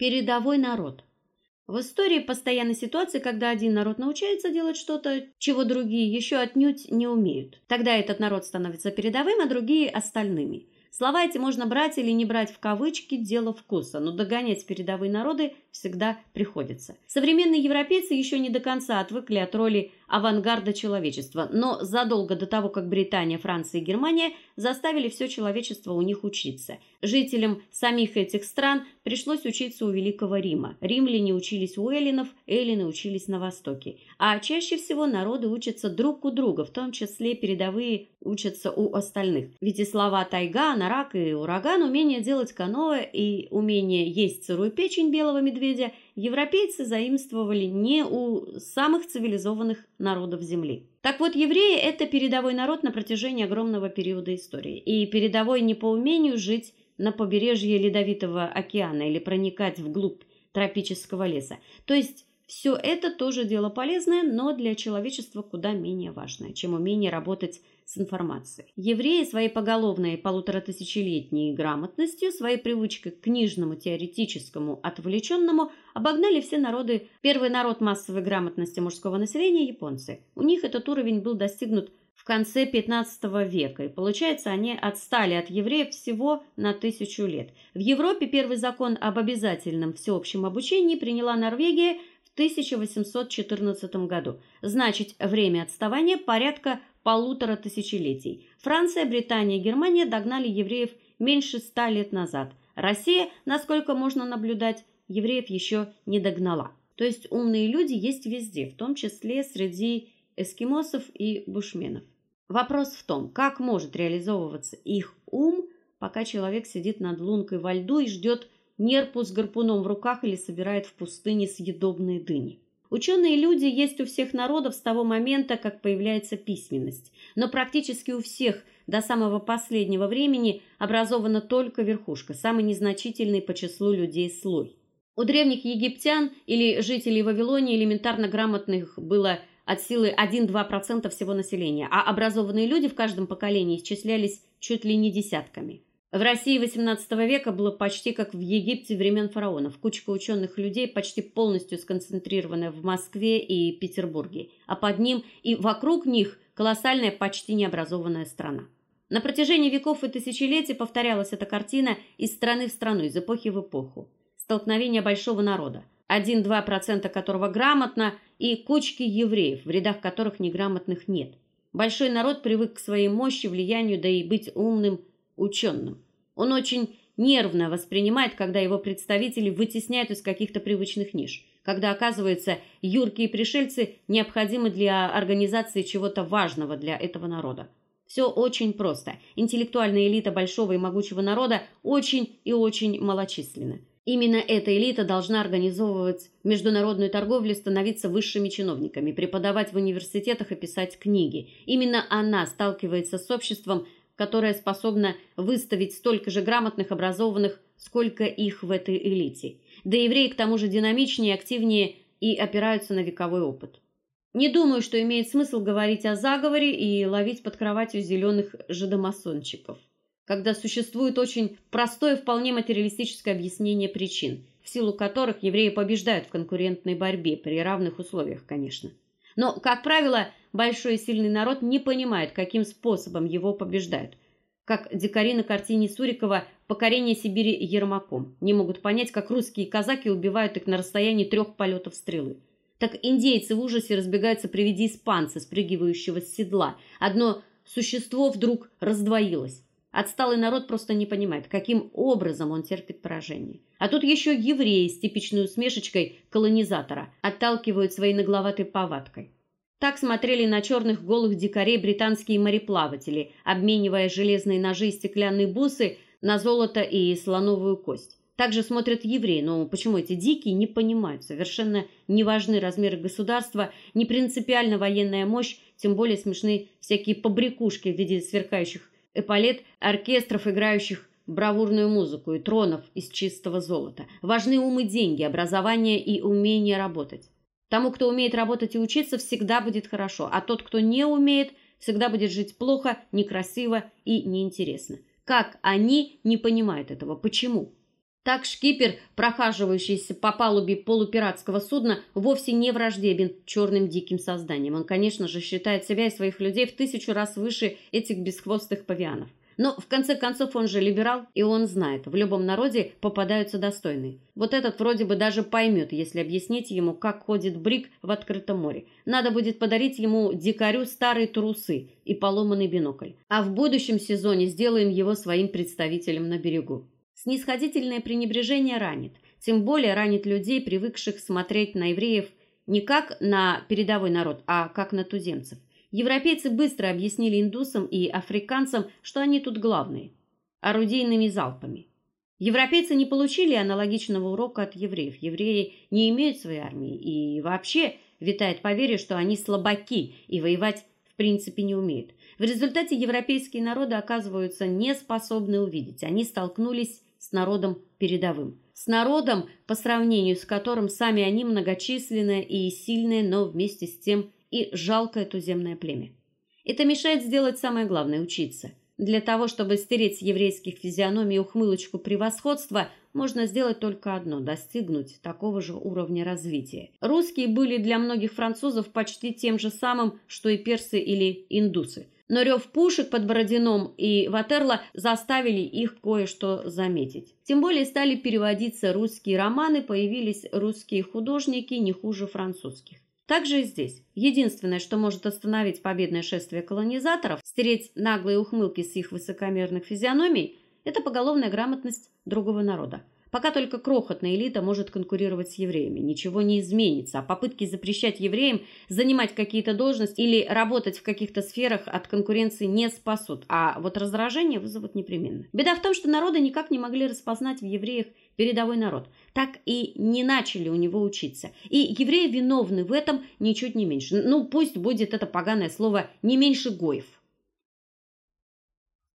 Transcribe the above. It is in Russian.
Передовой народ. В истории постоянно ситуация, когда один народ научается делать что-то, чего другие еще отнюдь не умеют. Тогда этот народ становится передовым, а другие остальными. Слова эти можно брать или не брать в кавычки дело вкуса, но догонять передовые народы всегда приходится. Современные европейцы еще не до конца отвыкли от роли авангарда человечества, но задолго до того, как Британия, Франция и Германия заставили все человечество у них учиться. Жителям самих этих стран пришлось учиться у Великого Рима. Римляне учились у эллинов, эллины учились на Востоке. А чаще всего народы учатся друг у друга, в том числе передовые учатся у остальных. Ведь и слова тайга, нарак и ураган, умение делать каноэ и умение есть сырую печень белого медведя европейцы заимствовали не у самых цивилизованных народов земли. Так вот, евреи это передовой народ на протяжении огромного периода истории, и передовой не по умению жить на побережье ледовитого океана или проникать вглубь тропического леса. То есть все это тоже дело полезное, но для человечества куда менее важное, чем умение работать с информацией. Евреи своей поголовной полуторатысячелетней грамотностью, своей привычкой к книжному, теоретическому, отвлеченному обогнали все народы. Первый народ массовой грамотности мужского населения японцы. У них этот уровень был достигнут в конце 15 века, и получается, они отстали от евреев всего на тысячу лет. В Европе первый закон об обязательном всеобщем обучении приняла Норвегия 1814 году. Значит, время отставания порядка полутора тысячелетий. Франция, Британия и Германия догнали евреев меньше ста лет назад. Россия, насколько можно наблюдать, евреев еще не догнала. То есть умные люди есть везде, в том числе среди эскимосов и бушменов. Вопрос в том, как может реализовываться их ум, пока человек сидит над лункой во льду и ждет нерпу с гарпуном в руках или собирает в пустыне съедобные дыни. Ученые люди есть у всех народов с того момента, как появляется письменность, но практически у всех до самого последнего времени образована только верхушка, самый незначительный по числу людей слой. У древних египтян или жителей Вавилонии элементарно грамотных было от силы 1-2% всего населения, а образованные люди в каждом поколении исчислялись чуть ли не десятками. В России XVIII века было почти как в Египте времен фараонов. Кучка ученых людей, почти полностью сконцентрированная в Москве и Петербурге, а под ним и вокруг них колоссальная, почти необразованная страна. На протяжении веков и тысячелетий повторялась эта картина из страны в страну, из эпохи в эпоху. Столкновение большого народа, 1-2% которого грамотно, и кучки евреев, в рядах которых неграмотных нет. Большой народ привык к своей мощи, влиянию, да и быть умным ученым. Он очень нервно воспринимает, когда его представители вытесняют из каких-то привычных ниш, когда оказывается, юркие пришельцы необходимы для организации чего-то важного для этого народа. Все очень просто. Интеллектуальная элита большого и могучего народа очень и очень малочисленна. Именно эта элита должна организовывать международную торговлю, становиться высшими чиновниками, преподавать в университетах и писать книги. Именно она сталкивается с обществом, которая способна выставить столько же грамотных, образованных, сколько их в этой элите. Да евреи к тому же динамичнее, активнее и опираются на вековой опыт. Не думаю, что имеет смысл говорить о заговоре и ловить под кроватью зеленых жидомасончиков, когда существует очень простое, вполне материалистическое объяснение причин, в силу которых евреи побеждают в конкурентной борьбе при равных условиях, конечно. Но, как правило, большой и сильный народ не понимает, каким способом его побеждают. Как дикари на картине Сурикова Покорение Сибири Ермаком. Не могут понять, как русские казаки убивают их на расстоянии трех полетов стрелы. Так индейцы в ужасе разбегаются при виде испанца, спрыгивающего с седла. Одно существо вдруг раздвоилось. Отсталый народ просто не понимает, каким образом он терпит поражение. А тут еще евреи с типичной усмешечкой колонизатора отталкивают своей нагловатой повадкой. Так смотрели на черных голых дикарей британские мореплаватели, обменивая железные ножи и стеклянные бусы на золото и слоновую кость. Также смотрят евреи, но почему эти дикие не понимают? Совершенно не важны размеры государства, не принципиальна военная мощь, тем более смешны всякие побрякушки в виде сверкающих эполет, оркестров, играющих бравурную музыку и тронов из чистого золота. Важны ум и деньги, образование и умение работать. Тому, кто умеет работать и учиться, всегда будет хорошо, а тот, кто не умеет, всегда будет жить плохо, некрасиво и неинтересно. Как они не понимают этого? Почему? Так шкипер, прохаживающийся по палубе полупиратского судна, вовсе не враждебен черным диким созданиям. Он, конечно же, считает себя и своих людей в тысячу раз выше этих бесхвостых павианов. Но в конце концов он же либерал, и он знает, в любом народе попадаются достойные. Вот этот вроде бы даже поймет, если объяснить ему, как ходит брик в открытом море. Надо будет подарить ему дикарю старые трусы и поломанный бинокль. А в будущем сезоне сделаем его своим представителем на берегу. Снисходительное пренебрежение ранит, тем более ранит людей, привыкших смотреть на евреев не как на передовой народ, а как на туземцев. Европейцы быстро объяснили индусам и африканцам, что они тут главные орудийными залпами. Европейцы не получили аналогичного урока от евреев. Евреи не имеют своей армии и вообще витает поверье, что они слабаки и воевать в принципе не умеют. В результате европейские народы оказываются неспособны увидеть. Они столкнулись с народом передовым, с народом, по сравнению с которым сами они многочисленное и сильное, но вместе с тем и жалкое туземное племя. Это мешает сделать самое главное учиться. Для того, чтобы стереть с еврейских физиономий ухмылочку превосходства, можно сделать только одно достигнуть такого же уровня развития. Русские были для многих французов почти тем же самым, что и персы или индусы но рев пушек под Бородином и Ватерло заставили их кое-что заметить. Тем более стали переводиться русские романы, появились русские художники не хуже французских. Также и здесь. Единственное, что может остановить победное шествие колонизаторов, стереть наглые ухмылки с их высокомерных физиономий это поголовная грамотность другого народа. Пока только крохотная элита может конкурировать с евреями. Ничего не изменится, а попытки запрещать евреям занимать какие-то должности или работать в каких-то сферах от конкуренции не спасут, а вот раздражение вызовут непременно. Беда в том, что народы никак не могли распознать в евреях передовой народ. Так и не начали у него учиться. И евреи виновны в этом ничуть не меньше. Ну, пусть будет это поганое слово не меньше гоев.